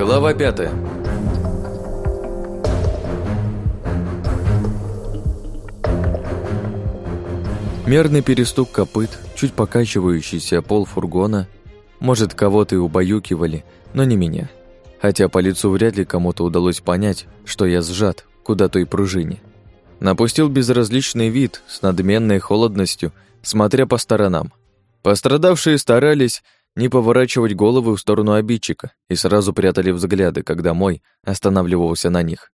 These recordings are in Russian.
Глава пятая. Мерный перестук копыт, чуть покачивающийся пол фургона, может, кого-то и убаюкивали, но не меня. Хотя по лицу вряд ли кому-то удалось понять, что я сжат куда той пружине. Напустил безразличный вид с надменной холодностью, смотря по сторонам. Пострадавшие старались не поворачивать головы в сторону обидчика и сразу прятали взгляды, когда мой останавливался на них.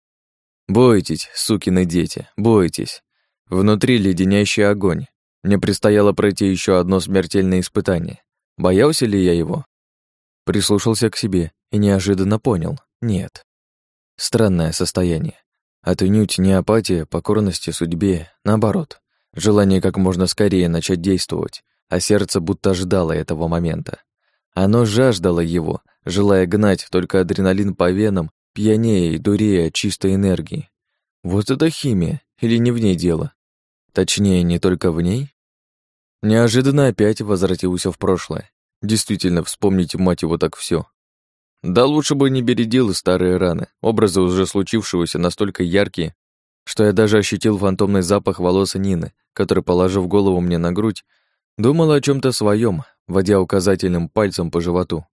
«Бойтесь, сукины дети, бойтесь!» Внутри леденящий огонь. Мне предстояло пройти еще одно смертельное испытание. Боялся ли я его? Прислушался к себе и неожиданно понял — нет. Странное состояние. Отнюдь не апатия, покорности судьбе, наоборот. Желание как можно скорее начать действовать, а сердце будто ждало этого момента. Оно жаждало его, желая гнать только адреналин по венам, пьянее и дурее чистой энергии. Вот это химия, или не в ней дело? Точнее, не только в ней? Неожиданно опять возвратился в прошлое. Действительно, вспомните, мать его, так все. Да лучше бы не бередил старые раны. Образы уже случившегося настолько яркие, что я даже ощутил фантомный запах волос Нины, который, положив голову мне на грудь, думал о чем то своем, водя указательным пальцем по животу.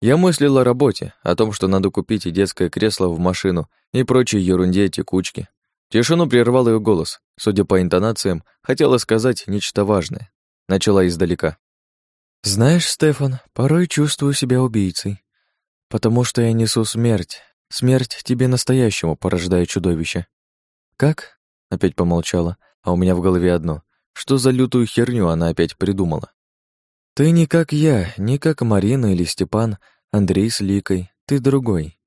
Я мыслил о работе, о том, что надо купить детское кресло в машину и прочей ерунде текучки. Тишину прервал ее голос. Судя по интонациям, хотела сказать нечто важное. Начала издалека. «Знаешь, Стефан, порой чувствую себя убийцей, потому что я несу смерть. Смерть тебе настоящему порождая чудовище». «Как?» — опять помолчала, а у меня в голове одно. Что за лютую херню она опять придумала? «Ты не как я, не как Марина или Степан, Андрей с Ликой. Ты другой.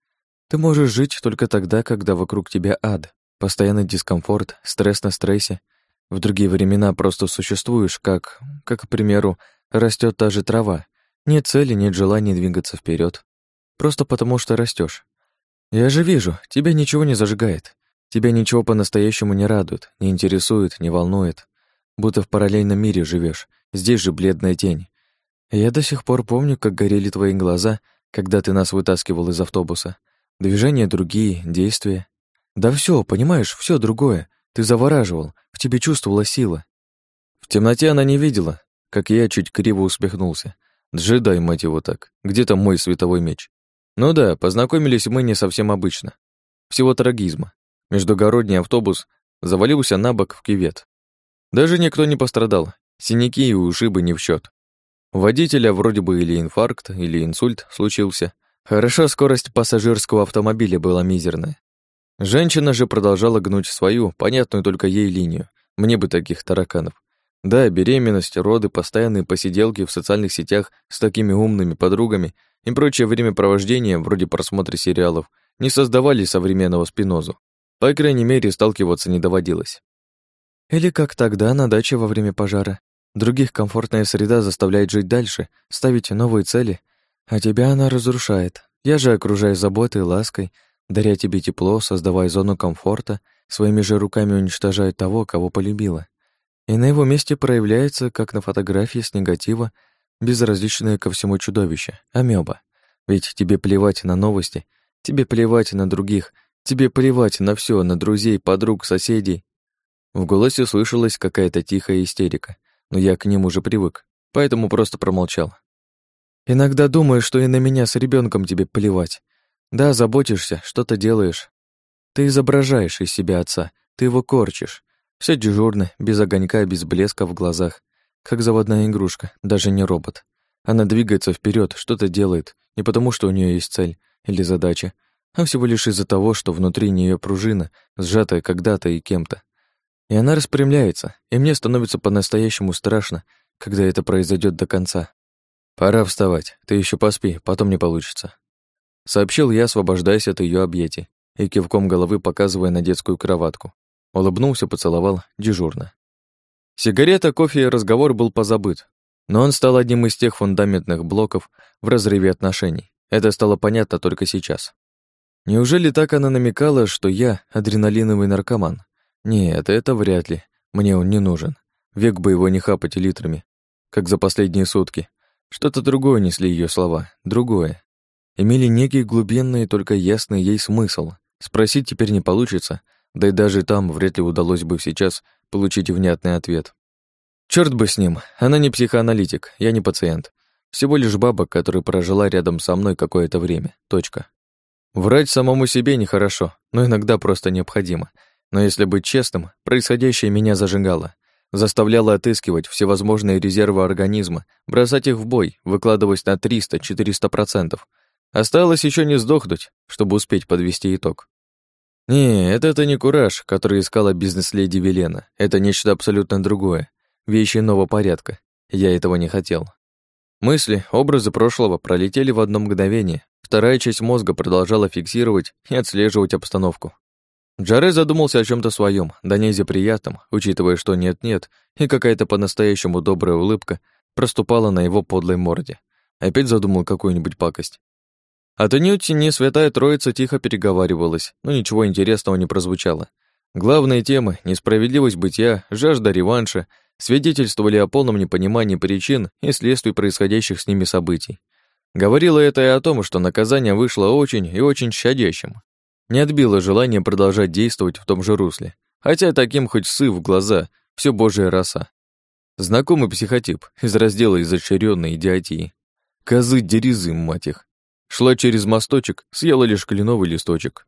Ты можешь жить только тогда, когда вокруг тебя ад, постоянный дискомфорт, стресс на стрессе, в другие времена просто существуешь, как, как, к примеру, растет та же трава. Нет цели, нет желания двигаться вперед. Просто потому, что растешь. Я же вижу, тебя ничего не зажигает. Тебя ничего по-настоящему не радует, не интересует, не волнует. Будто в параллельном мире живешь. Здесь же бледная тень. Я до сих пор помню, как горели твои глаза, когда ты нас вытаскивал из автобуса. Движения другие, действия. Да все, понимаешь, все другое. Ты завораживал, в тебе чувствовала сила. В темноте она не видела, как я чуть криво усмехнулся. Джедай, мать его так, где там мой световой меч? Ну да, познакомились мы не совсем обычно. Всего трагизма. Междугородний автобус завалился на бок в кювет. Даже никто не пострадал, синяки и ушибы не в счет. У водителя вроде бы или инфаркт, или инсульт случился. Хорошо, скорость пассажирского автомобиля была мизерная. Женщина же продолжала гнуть свою, понятную только ей линию. Мне бы таких тараканов. Да, беременность, роды, постоянные посиделки в социальных сетях с такими умными подругами и прочее времяпровождение, вроде просмотра сериалов, не создавали современного спинозу. По крайней мере, сталкиваться не доводилось. Или как тогда на даче во время пожара. Других комфортная среда заставляет жить дальше, ставить новые цели, а тебя она разрушает. Я же окружаю заботой, лаской, даря тебе тепло, создавая зону комфорта, своими же руками уничтожая того, кого полюбила. И на его месте проявляется, как на фотографии с негатива, безразличное ко всему чудовище, амеба. Ведь тебе плевать на новости, тебе плевать на других, тебе плевать на все, на друзей, подруг, соседей. В голосе слышалась какая-то тихая истерика, но я к ним уже привык, поэтому просто промолчал. Иногда думаю, что и на меня с ребенком тебе плевать. Да, заботишься, что-то делаешь. Ты изображаешь из себя отца, ты его корчишь. Все дежурно, без огонька, без блеска в глазах. Как заводная игрушка, даже не робот. Она двигается вперед, что-то делает, не потому что у нее есть цель или задача, а всего лишь из-за того, что внутри нее пружина, сжатая когда-то и кем-то. И она распрямляется, и мне становится по-настоящему страшно, когда это произойдет до конца. Пора вставать, ты еще поспи, потом не получится. Сообщил я, освобождаясь от ее объятий и кивком головы показывая на детскую кроватку. Улыбнулся, поцеловал, дежурно. Сигарета, кофе и разговор был позабыт, но он стал одним из тех фундаментных блоков в разрыве отношений. Это стало понятно только сейчас. Неужели так она намекала, что я адреналиновый наркоман? Нет, это вряд ли. Мне он не нужен. Век бы его не хапать литрами, как за последние сутки. Что-то другое несли ее слова, другое. имели некий глубинный, только ясный ей смысл. Спросить теперь не получится, да и даже там вряд ли удалось бы сейчас получить внятный ответ. Черт бы с ним, она не психоаналитик, я не пациент. Всего лишь баба, которая прожила рядом со мной какое-то время. Точка. Врать самому себе нехорошо, но иногда просто необходимо. Но если быть честным, происходящее меня зажигало. Заставляло отыскивать всевозможные резервы организма, бросать их в бой, выкладываясь на 300-400%. Осталось еще не сдохнуть, чтобы успеть подвести итог. Нет, это не кураж, который искала бизнес-леди Велена. Это нечто абсолютно другое. Вещи нового порядка. Я этого не хотел. Мысли, образы прошлого пролетели в одно мгновение. Вторая часть мозга продолжала фиксировать и отслеживать обстановку. Джаре задумался о чем то своем, да нельзя приятном, учитывая, что нет-нет, и какая-то по-настоящему добрая улыбка проступала на его подлой морде. Опять задумал какую-нибудь пакость. Отнюдь не святая троица тихо переговаривалась, но ничего интересного не прозвучало. Главные темы — несправедливость бытия, жажда реванша свидетельствовали о полном непонимании причин и следствий происходящих с ними событий. Говорило это и о том, что наказание вышло очень и очень щадящим. Не отбило желание продолжать действовать в том же русле, хотя таким хоть сы в глаза, все божья роса. Знакомый психотип из раздела изощренной идиотии. Козы дерезы, мать их. Шла через мосточек, съела лишь кленовый листочек.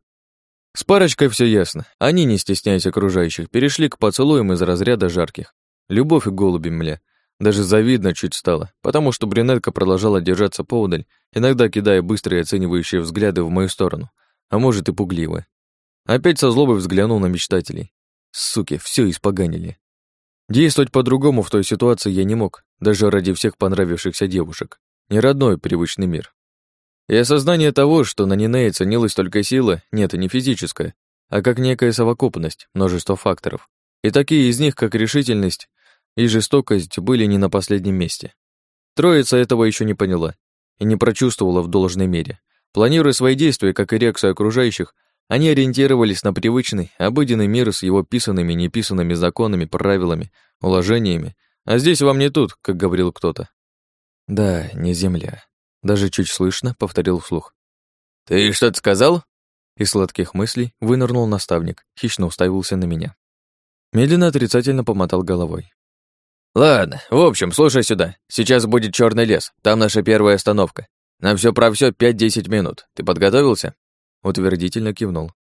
С парочкой все ясно. Они, не стесняясь окружающих, перешли к поцелуям из разряда жарких. Любовь и голуби, мля. Даже завидно чуть стало, потому что брюнетка продолжала держаться поудаль, иногда кидая быстрые оценивающие взгляды в мою сторону, а может и пугливые. Опять со злобой взглянул на мечтателей. Суки, все испоганили. Действовать по-другому в той ситуации я не мог, даже ради всех понравившихся девушек. Не родной привычный мир. И осознание того, что на Нинее ценилась только сила, нет, не физическая, а как некая совокупность, множество факторов. И такие из них, как решительность, и жестокость были не на последнем месте. Троица этого еще не поняла и не прочувствовала в должной мере. Планируя свои действия, как и реакцию окружающих, они ориентировались на привычный, обыденный мир с его писанными и неписанными законами, правилами, уложениями. А здесь вам не тут, как говорил кто-то. Да, не земля. Даже чуть слышно повторил вслух. «Ты что-то сказал?» Из сладких мыслей вынырнул наставник, хищно уставился на меня. Медленно отрицательно помотал головой. «Ладно, в общем, слушай сюда. Сейчас будет черный лес, там наша первая остановка. На все про все 5-10 минут. Ты подготовился?» Утвердительно кивнул.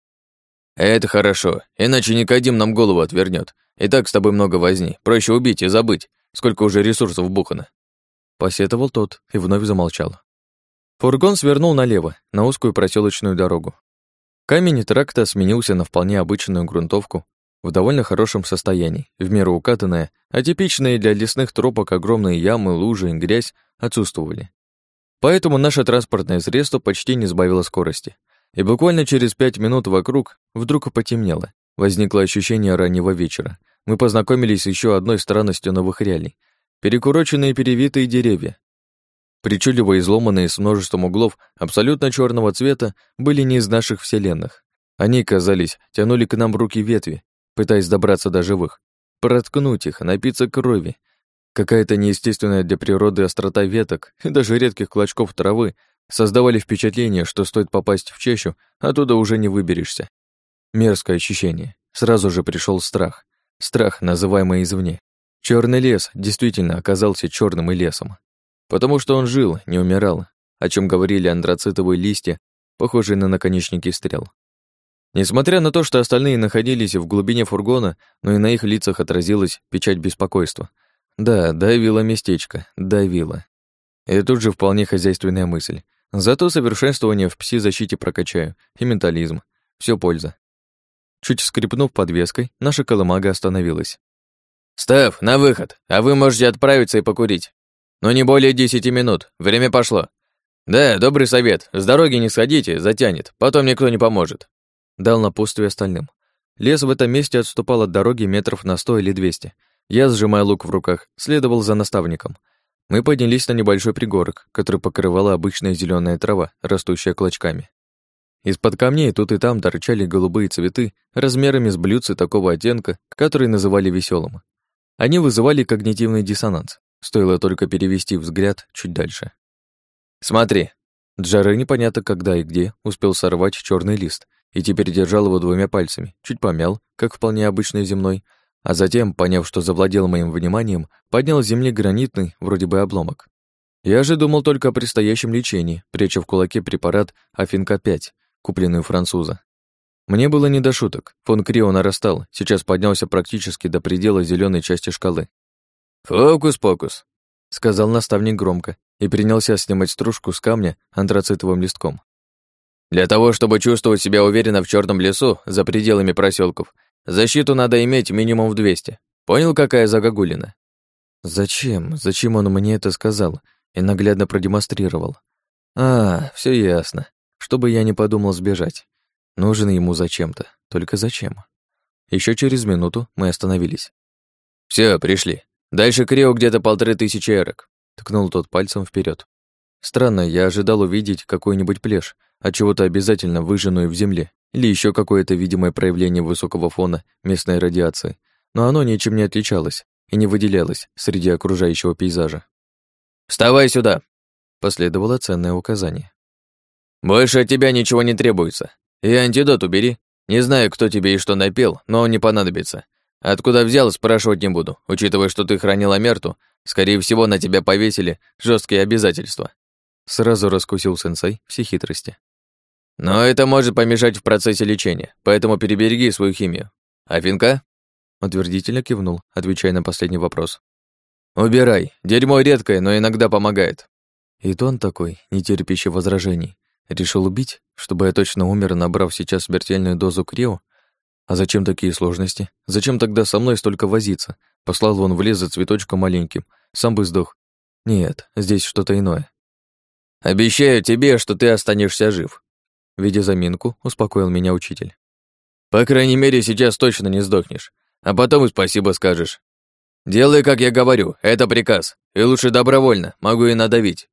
«Это хорошо, иначе Никодим нам голову отвернет. И так с тобой много возни. Проще убить и забыть, сколько уже ресурсов вбухано». Посетовал тот и вновь замолчал. Фургон свернул налево, на узкую проселочную дорогу. Камень тракта сменился на вполне обычную грунтовку, в довольно хорошем состоянии, в меру укатанная, а типичные для лесных тропок огромные ямы, лужи и грязь отсутствовали. Поэтому наше транспортное средство почти не сбавило скорости. И буквально через пять минут вокруг вдруг потемнело. Возникло ощущение раннего вечера. Мы познакомились с еще одной странностью новых реалий. Перекуроченные перевитые деревья. Причудливо изломанные с множеством углов абсолютно черного цвета были не из наших вселенных. Они, казались, тянули к нам руки ветви, пытаясь добраться до живых, проткнуть их, напиться крови. Какая-то неестественная для природы острота веток и даже редких клочков травы создавали впечатление, что стоит попасть в чащу, оттуда уже не выберешься. Мерзкое ощущение. Сразу же пришел страх. Страх, называемый извне. Черный лес действительно оказался черным и лесом. Потому что он жил, не умирал, о чем говорили антрацитовые листья, похожие на наконечники стрел. Несмотря на то, что остальные находились в глубине фургона, но и на их лицах отразилась печать беспокойства. Да, давило местечко, давило. И тут же вполне хозяйственная мысль. Зато совершенствование в пси-защите прокачаю, и ментализм. Все польза. Чуть скрипнув подвеской, наша колымага остановилась. «Стеф, на выход, а вы можете отправиться и покурить. Но не более десяти минут, время пошло. Да, добрый совет, с дороги не сходите, затянет, потом никто не поможет дал напутствие остальным. Лес в этом месте отступал от дороги метров на сто или двести. Я, сжимая лук в руках, следовал за наставником. Мы поднялись на небольшой пригорок, который покрывала обычная зеленая трава, растущая клочками. Из-под камней тут и там торчали голубые цветы размерами с блюдцы такого оттенка, который называли веселым. Они вызывали когнитивный диссонанс, стоило только перевести взгляд чуть дальше. «Смотри!» Джаре непонятно когда и где успел сорвать черный лист и теперь держал его двумя пальцами, чуть помял, как вполне обычный земной, а затем, поняв, что завладел моим вниманием, поднял с земли гранитный, вроде бы обломок. Я же думал только о предстоящем лечении, пряча в кулаке препарат Афинка-5, купленный у француза. Мне было не до шуток. Фон Крио нарастал, сейчас поднялся практически до предела зеленой части шкалы. «Фокус-покус», — сказал наставник громко и принялся снимать стружку с камня антрацитовым листком. «Для того, чтобы чувствовать себя уверенно в черном лесу, за пределами проселков, защиту надо иметь минимум в 200. Понял, какая загогулина?» «Зачем? Зачем он мне это сказал?» и наглядно продемонстрировал. А, все ясно. Чтобы я не подумал сбежать. Нужен ему зачем-то. Только зачем? Еще через минуту мы остановились. Все, пришли. Дальше Крио где-то полторы тысячи эрок. Ткнул тот пальцем вперед. Странно, я ожидал увидеть какой-нибудь плешь, а чего-то обязательно выжженную в земле, или еще какое-то видимое проявление высокого фона местной радиации, но оно ничем не отличалось и не выделялось среди окружающего пейзажа. «Вставай сюда!» — последовало ценное указание. «Больше от тебя ничего не требуется. И антидот убери. Не знаю, кто тебе и что напел, но он не понадобится. Откуда взял, спрашивать не буду, учитывая, что ты хранил Амерту, скорее всего, на тебя повесили жесткие обязательства». Сразу раскусил сенсей все хитрости. «Но это может помешать в процессе лечения, поэтому перебереги свою химию. Афинка?» Утвердительно кивнул, отвечая на последний вопрос. «Убирай. Дерьмо редкое, но иногда помогает». И тон такой, не терпящий возражений. Решил убить, чтобы я точно умер, набрав сейчас смертельную дозу крио? А зачем такие сложности? Зачем тогда со мной столько возиться? Послал он в лес за цветочком маленьким. Сам бы сдох. Нет, здесь что-то иное. «Обещаю тебе, что ты останешься жив», Видя заминку, успокоил меня учитель. «По крайней мере, сейчас точно не сдохнешь. А потом и спасибо скажешь. «Делай, как я говорю, это приказ. И лучше добровольно, могу и надавить.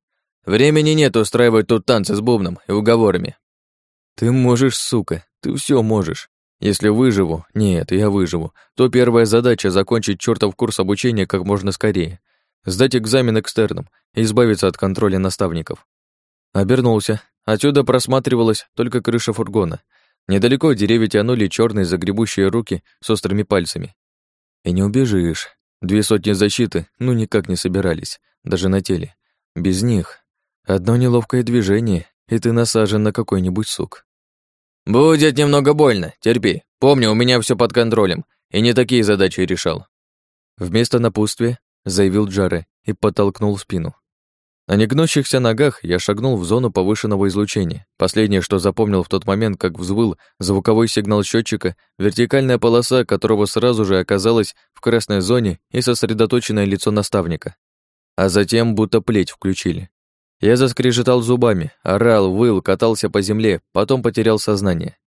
Времени нет устраивать тут танцы с бубном и уговорами». «Ты можешь, сука, ты все можешь. Если выживу, нет, я выживу, то первая задача — закончить чертов курс обучения как можно скорее, сдать экзамен экстерном и избавиться от контроля наставников». Обернулся. Отсюда просматривалась только крыша фургона. Недалеко деревья тянули черные загребущие руки с острыми пальцами. И не убежишь. Две сотни защиты ну никак не собирались, даже на теле. Без них одно неловкое движение, и ты насажен на какой-нибудь сук. «Будет немного больно, терпи. Помню, у меня все под контролем, и не такие задачи решал». Вместо напутствия заявил Джаре и подтолкнул спину. На негнущихся ногах я шагнул в зону повышенного излучения. Последнее, что запомнил в тот момент, как взвыл звуковой сигнал счетчика, вертикальная полоса которого сразу же оказалась в красной зоне и сосредоточенное лицо наставника. А затем будто плеть включили. Я заскрежетал зубами, орал, выл, катался по земле, потом потерял сознание.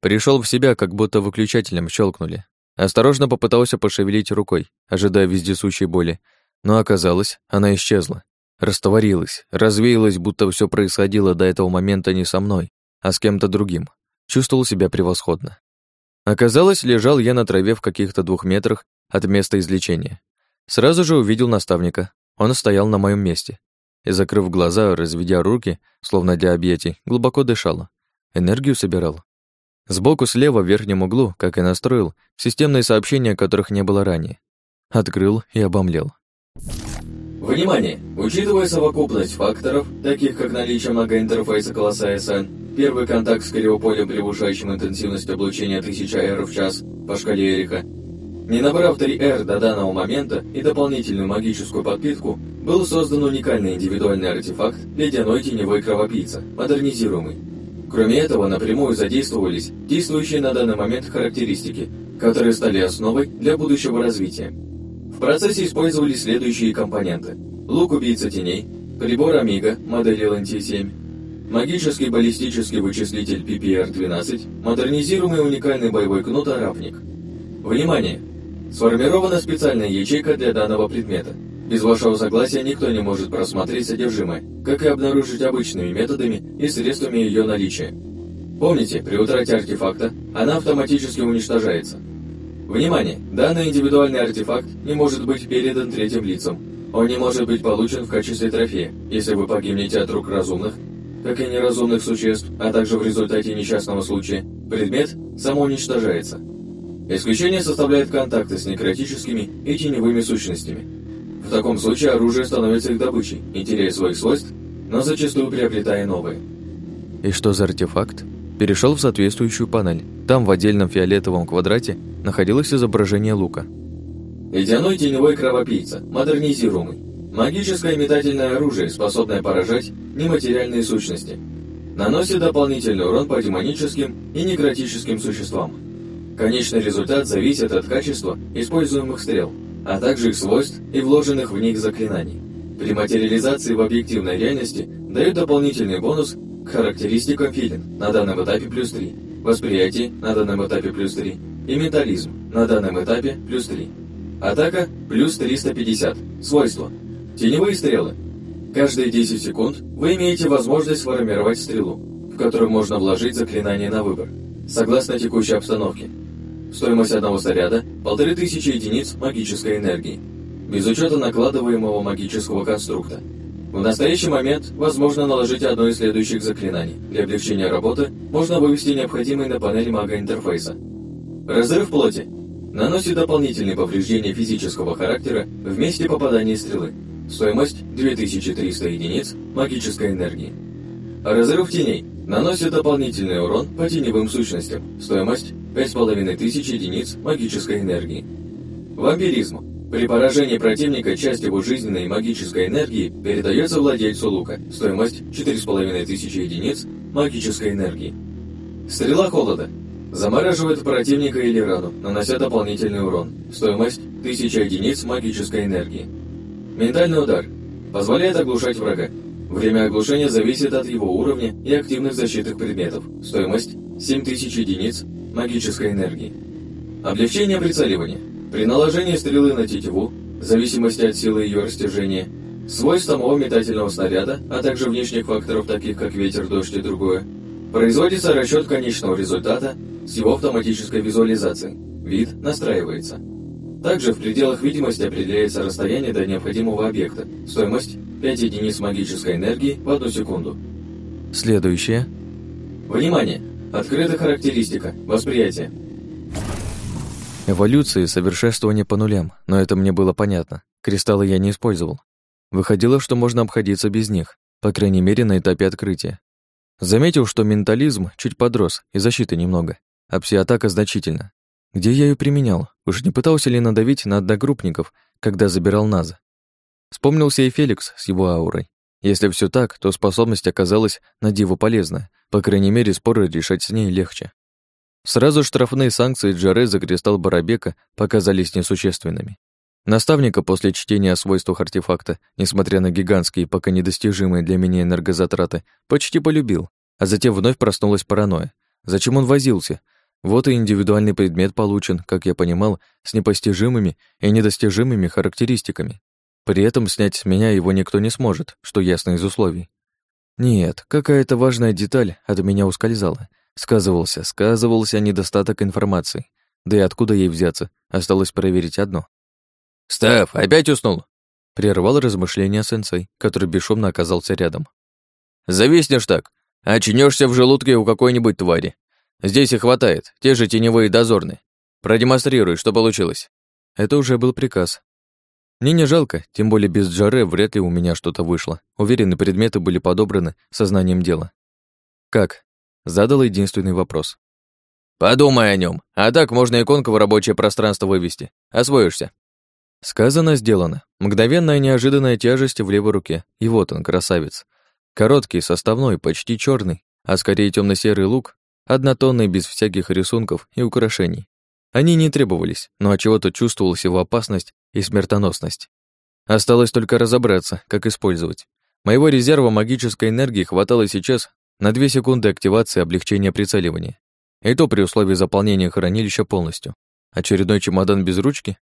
Пришел в себя, как будто выключателем щелкнули. Осторожно попытался пошевелить рукой, ожидая вездесущей боли, но оказалось, она исчезла. Растворилась, развеялась, будто все происходило до этого момента не со мной, а с кем-то другим. Чувствовал себя превосходно. Оказалось, лежал я на траве в каких-то двух метрах от места излечения. Сразу же увидел наставника. Он стоял на моем месте. И, закрыв глаза, разведя руки, словно для объятий, глубоко дышал. Энергию собирал. Сбоку слева в верхнем углу, как и настроил, системные сообщения, которых не было ранее. Открыл и обомлел. Внимание! Учитывая совокупность факторов, таких как наличие многоинтерфейса класса SN, первый контакт с криополем, превышающим интенсивность облучения 1000 R в час по шкале Эриха, не набрав 3 R до данного момента и дополнительную магическую подпитку, был создан уникальный индивидуальный артефакт «Ледяной теневой кровопийца», модернизируемый. Кроме этого, напрямую задействовались действующие на данный момент характеристики, которые стали основой для будущего развития. В процессе использовались следующие компоненты. Лук-убийца теней, прибор Амига модели LNT-7, магический баллистический вычислитель PPR-12, модернизируемый уникальный боевой кнут «Арапник». Внимание! Сформирована специальная ячейка для данного предмета. Без вашего согласия никто не может просмотреть содержимое, как и обнаружить обычными методами и средствами ее наличия. Помните, при утрате артефакта она автоматически уничтожается – Внимание! Данный индивидуальный артефакт не может быть передан третьим лицам. Он не может быть получен в качестве трофея, если вы погибнете от рук разумных, как и неразумных существ, а также в результате несчастного случая, предмет самоуничтожается. Исключение составляет контакты с некротическими и теневыми сущностями. В таком случае оружие становится их добычей, не теряя своих свойств, но зачастую приобретая новые. И что за артефакт? Перешел в соответствующую панель. Там в отдельном фиолетовом квадрате находилось изображение лука. Ледяной теневой кровопийца, модернизируемый. Магическое метательное оружие, способное поражать нематериальные сущности. Наносит дополнительный урон по демоническим и некротическим существам. Конечный результат зависит от качества используемых стрел, а также их свойств и вложенных в них заклинаний. При материализации в объективной реальности дает дополнительный бонус к характеристикам филин на данном этапе плюс 3, восприятие на данном этапе плюс 3 и ментализм на данном этапе плюс 3. Атака плюс 350. Свойства. Теневые стрелы. Каждые 10 секунд вы имеете возможность сформировать стрелу, в которую можно вложить заклинание на выбор, согласно текущей обстановке. Стоимость одного снаряда – 1500 единиц магической энергии, без учета накладываемого магического конструкта. В настоящий момент возможно наложить одно из следующих заклинаний. Для облегчения работы можно вывести необходимый на панели мага интерфейса. Разрыв плоти. Наносит дополнительные повреждения физического характера в месте попадания стрелы. Стоимость 2300 единиц магической энергии. Разрыв теней. Наносит дополнительный урон по теневым сущностям. Стоимость 5500 единиц магической энергии. Вампиризм. При поражении противника часть его жизненной и магической энергии передается владельцу лука. Стоимость 4500 единиц магической энергии. Стрела холода. Замораживает противника или рану, нанося дополнительный урон. Стоимость 1000 единиц магической энергии. Ментальный удар. Позволяет оглушать врага. Время оглушения зависит от его уровня и активных защитных предметов. Стоимость 7000 единиц магической энергии. Облегчение прицеливания. При наложении стрелы на тетиву, в зависимости от силы ее растяжения, свойств самого метательного снаряда, а также внешних факторов, таких как ветер, дождь и другое, производится расчет конечного результата с его автоматической визуализацией. Вид настраивается. Также в пределах видимости определяется расстояние до необходимого объекта, стоимость 5 единиц магической энергии в одну секунду. Следующее. Внимание! Открыта характеристика. Восприятие. Эволюции, совершенствование по нулям, но это мне было понятно. Кристаллы я не использовал. Выходило, что можно обходиться без них, по крайней мере, на этапе открытия. Заметил, что ментализм чуть подрос, и защиты немного, а псиатака значительно. Где я ее применял? Уж не пытался ли надавить на одногруппников, когда забирал Наза? Вспомнился и Феликс с его аурой. Если все так, то способность оказалась на диву полезная, по крайней мере, споры решать с ней легче. Сразу штрафные санкции Джаре за кристалл Барабека показались несущественными. Наставника после чтения о свойствах артефакта, несмотря на гигантские, пока недостижимые для меня энергозатраты, почти полюбил, а затем вновь проснулась паранойя. Зачем он возился? Вот и индивидуальный предмет получен, как я понимал, с непостижимыми и недостижимыми характеристиками. При этом снять с меня его никто не сможет, что ясно из условий. Нет, какая-то важная деталь от меня ускользала. Сказывался, сказывался недостаток информации. Да и откуда ей взяться? Осталось проверить одно. «Став, опять уснул?» Прервал размышления сенсей, который бесшумно оказался рядом. «Зависнешь так. Очнешься в желудке у какой-нибудь твари. Здесь и хватает, те же теневые дозорные. Продемонстрируй, что получилось». Это уже был приказ. Мне не жалко, тем более без Джаре вряд ли у меня что-то вышло. Уверены, предметы были подобраны сознанием дела. «Как?» — задал единственный вопрос. «Подумай о нем, а так можно иконку в рабочее пространство вывести. Освоишься». Сказано, сделано. Мгновенная неожиданная тяжесть в левой руке. И вот он, красавец. Короткий, составной, почти черный, а скорее темно серый лук, однотонный, без всяких рисунков и украшений. Они не требовались, но от чего то чувствовалась его опасность и смертоносность. Осталось только разобраться, как использовать. Моего резерва магической энергии хватало сейчас на 2 секунды активации облегчения прицеливания. И то при условии заполнения хранилища полностью. Очередной чемодан без ручки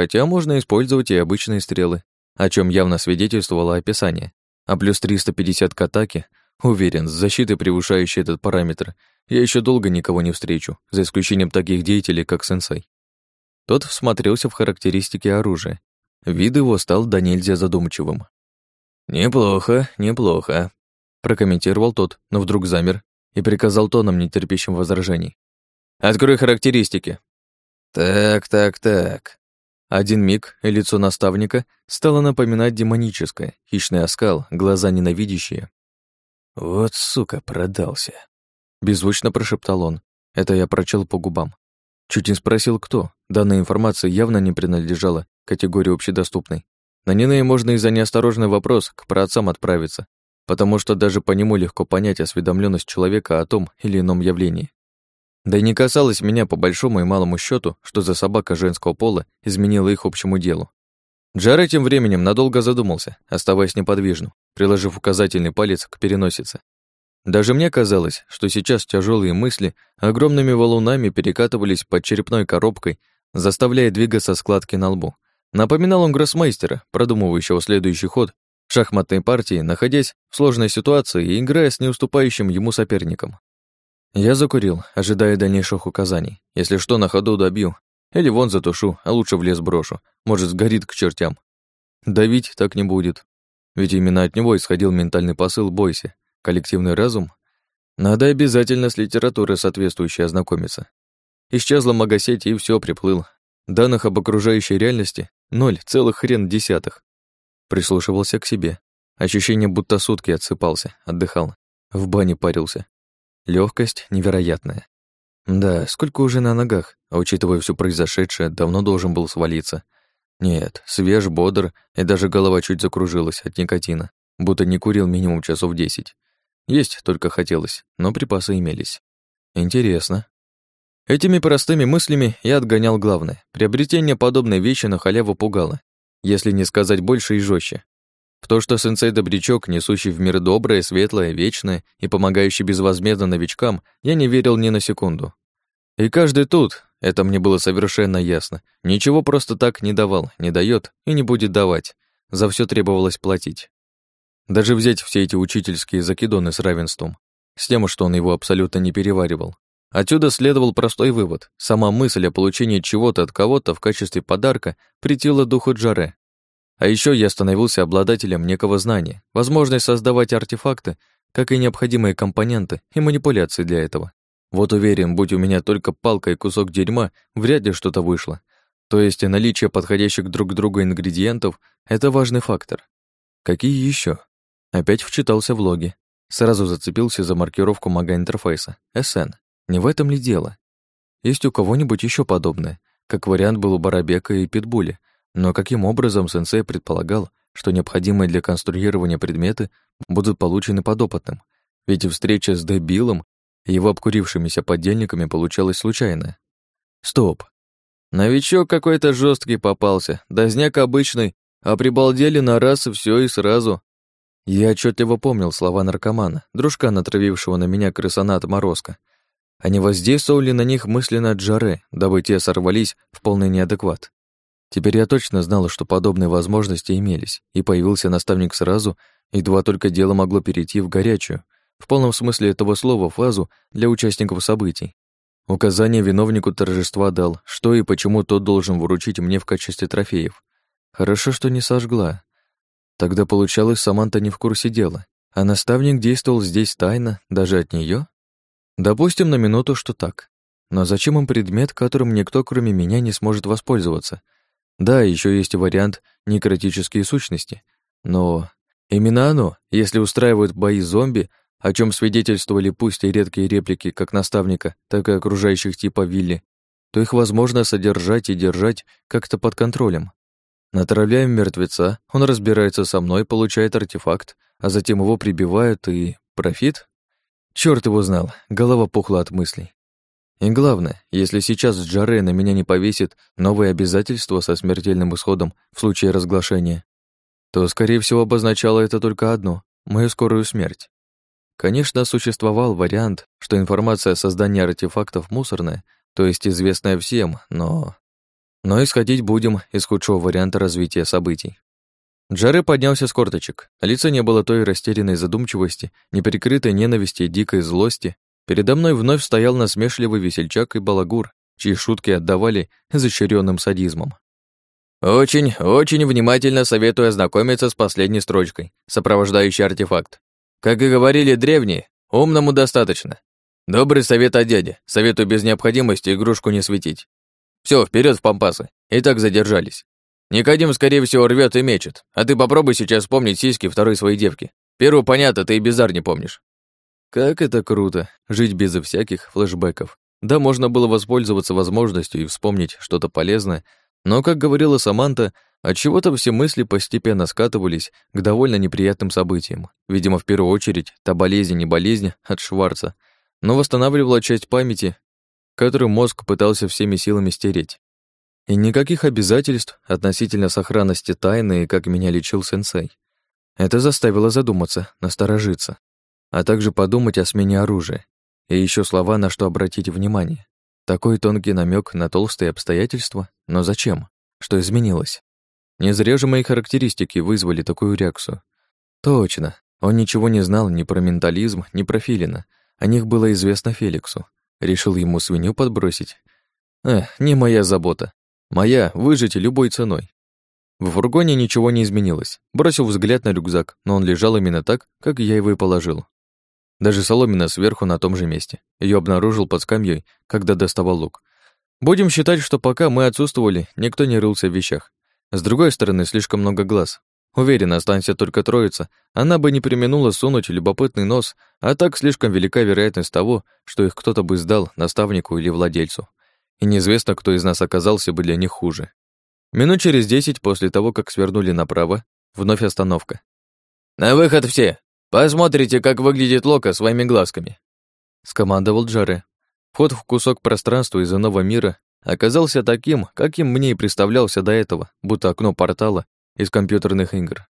Хотя можно использовать и обычные стрелы, о чем явно свидетельствовало описание. А плюс 350 к атаке, уверен, с защитой, превышающей этот параметр, я еще долго никого не встречу, за исключением таких деятелей, как сенсей. Тот всмотрелся в характеристики оружия. Вид его стал до нельзя задумчивым. «Неплохо, неплохо», прокомментировал тот, но вдруг замер и приказал тоном, нетерпящим возражений. «Открой характеристики». «Так, так, так». Один миг, и лицо наставника стало напоминать демоническое, хищный оскал, глаза ненавидящие. «Вот сука, продался», — беззвучно прошептал он. Это я прочел по губам. Чуть не спросил, кто. Данная информация явно не принадлежала категории общедоступной. На нее можно из-за неосторожный вопрос к праотцам отправиться, потому что даже по нему легко понять осведомленность человека о том или ином явлении. Да и не касалось меня по большому и малому счету, что за собака женского пола изменила их общему делу. Джаре тем временем надолго задумался, оставаясь неподвижным, приложив указательный палец к переносице. Даже мне казалось, что сейчас тяжелые мысли огромными валунами перекатывались под черепной коробкой, заставляя двигаться складки на лбу. Напоминал он гроссмейстера, продумывающего следующий ход шахматной партии, находясь в сложной ситуации и играя с неуступающим ему соперником. Я закурил, ожидая дальнейших указаний. Если что, на ходу добью. Или вон затушу, а лучше в лес брошу. Может, сгорит к чертям. Давить так не будет. Ведь именно от него исходил ментальный посыл «бойся». Коллективный разум? Надо обязательно с литературой соответствующей ознакомиться. Исчезла магосеть и все приплыл. Данных об окружающей реальности — ноль целых хрен десятых. Прислушивался к себе. Ощущение, будто сутки отсыпался, отдыхал. В бане парился. Легкость невероятная. Да, сколько уже на ногах, а учитывая все произошедшее, давно должен был свалиться. Нет, свеж, бодр, и даже голова чуть закружилась от никотина, будто не курил минимум часов десять. Есть только хотелось, но припасы имелись. Интересно. Этими простыми мыслями я отгонял главное. Приобретение подобной вещи на халяву пугало, если не сказать больше и жестче. В то, что сенсей-добрячок, несущий в мир доброе, светлое, вечное и помогающий безвозмездно новичкам, я не верил ни на секунду. И каждый тут, это мне было совершенно ясно, ничего просто так не давал, не дает и не будет давать. За все требовалось платить. Даже взять все эти учительские закидоны с равенством, с тем, что он его абсолютно не переваривал. Отсюда следовал простой вывод. Сама мысль о получении чего-то от кого-то в качестве подарка притила духу Джаре. А еще я становился обладателем некого знания, возможность создавать артефакты, как и необходимые компоненты и манипуляции для этого. Вот уверен, будь у меня только палка и кусок дерьма, вряд ли что-то вышло. То есть наличие подходящих друг к другу ингредиентов — это важный фактор. Какие еще? Опять вчитался в логи. Сразу зацепился за маркировку мага-интерфейса. SN. Не в этом ли дело? Есть у кого-нибудь еще подобное? Как вариант был у Барабека и Питбули, но каким образом сенсей предполагал, что необходимые для конструирования предметы будут получены подопытным? Ведь встреча с дебилом и его обкурившимися подельниками получалась случайно. Стоп. Новичок какой-то жесткий попался, дозняк обычный, а прибалдели на раз и все и сразу. Я отчетливо помнил слова наркомана, дружка, натравившего на меня крысонат Они воздействовали на них мысленно Джаре, дабы те сорвались в полный неадекват. Теперь я точно знала, что подобные возможности имелись, и появился наставник сразу, едва только дело могло перейти в горячую, в полном смысле этого слова, фазу для участников событий. Указание виновнику торжества дал, что и почему тот должен выручить мне в качестве трофеев. Хорошо, что не сожгла. Тогда получалось, Саманта не в курсе дела, а наставник действовал здесь тайно, даже от нее. Допустим на минуту, что так. Но зачем им предмет, которым никто, кроме меня, не сможет воспользоваться — да, еще есть вариант некротические сущности, но именно оно, если устраивают бои зомби, о чем свидетельствовали пусть и редкие реплики как наставника, так и окружающих типа Вилли, то их возможно содержать и держать как-то под контролем. Натравляем мертвеца, он разбирается со мной, получает артефакт, а затем его прибивают и... профит? Черт его знал, голова пухла от мыслей. И главное, если сейчас Джаре на меня не повесит новые обязательства со смертельным исходом в случае разглашения, то, скорее всего, обозначало это только одно — мою скорую смерть. Конечно, существовал вариант, что информация о создании артефактов мусорная, то есть известная всем, но... Но исходить будем из худшего варианта развития событий. Джаре поднялся с корточек. Лица не было той растерянной задумчивости, неприкрытой ненависти и дикой злости, Передо мной вновь стоял насмешливый весельчак и балагур, чьи шутки отдавали изощренным садизмом. «Очень, очень внимательно советую ознакомиться с последней строчкой, сопровождающей артефакт. Как и говорили древние, умному достаточно. Добрый совет от дяди. Советую без необходимости игрушку не светить. Все, вперед в пампасы. И так задержались. Никодим, скорее всего, рвет и мечет. А ты попробуй сейчас вспомнить сиськи второй своей девки. Первую, понятно, ты и безар не помнишь. Как это круто, жить без всяких флешбеков. Да, можно было воспользоваться возможностью и вспомнить что-то полезное, но, как говорила Саманта, от чего то все мысли постепенно скатывались к довольно неприятным событиям. Видимо, в первую очередь, та болезнь не болезнь от Шварца, но восстанавливала часть памяти, которую мозг пытался всеми силами стереть. И никаких обязательств относительно сохранности тайны, как меня лечил сенсей. Это заставило задуматься, насторожиться, а также подумать о смене оружия. И еще слова, на что обратить внимание. Такой тонкий намек на толстые обстоятельства, но зачем? Что изменилось? Не зря же мои характеристики вызвали такую реакцию. Точно, он ничего не знал ни про ментализм, ни про Филина. О них было известно Феликсу. Решил ему свинью подбросить. Эх, не моя забота. Моя — выжить любой ценой. В фургоне ничего не изменилось. Бросил взгляд на рюкзак, но он лежал именно так, как я его и положил. Даже соломина сверху на том же месте. Ее обнаружил под скамьей, когда доставал лук. Будем считать, что пока мы отсутствовали, никто не рылся в вещах. С другой стороны, слишком много глаз. Уверен, останься только троица, она бы не применула сунуть любопытный нос, а так слишком велика вероятность того, что их кто-то бы сдал наставнику или владельцу. И неизвестно, кто из нас оказался бы для них хуже. Минут через десять после того, как свернули направо, вновь остановка. «На выход все! Посмотрите, как выглядит Лока своими глазками!» Скомандовал Джаре. Вход в кусок пространства из иного мира оказался таким, каким мне и представлялся до этого, будто окно портала из компьютерных игр.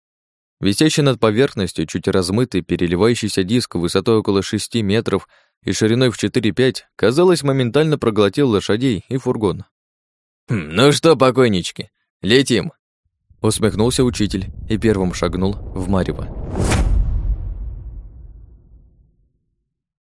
Висящий над поверхностью чуть размытый переливающийся диск высотой около 6 метров и шириной в 4-5, казалось, моментально проглотил лошадей и фургон. «Хм, «Ну что, покойнички, летим!» Усмехнулся учитель и первым шагнул в Марево.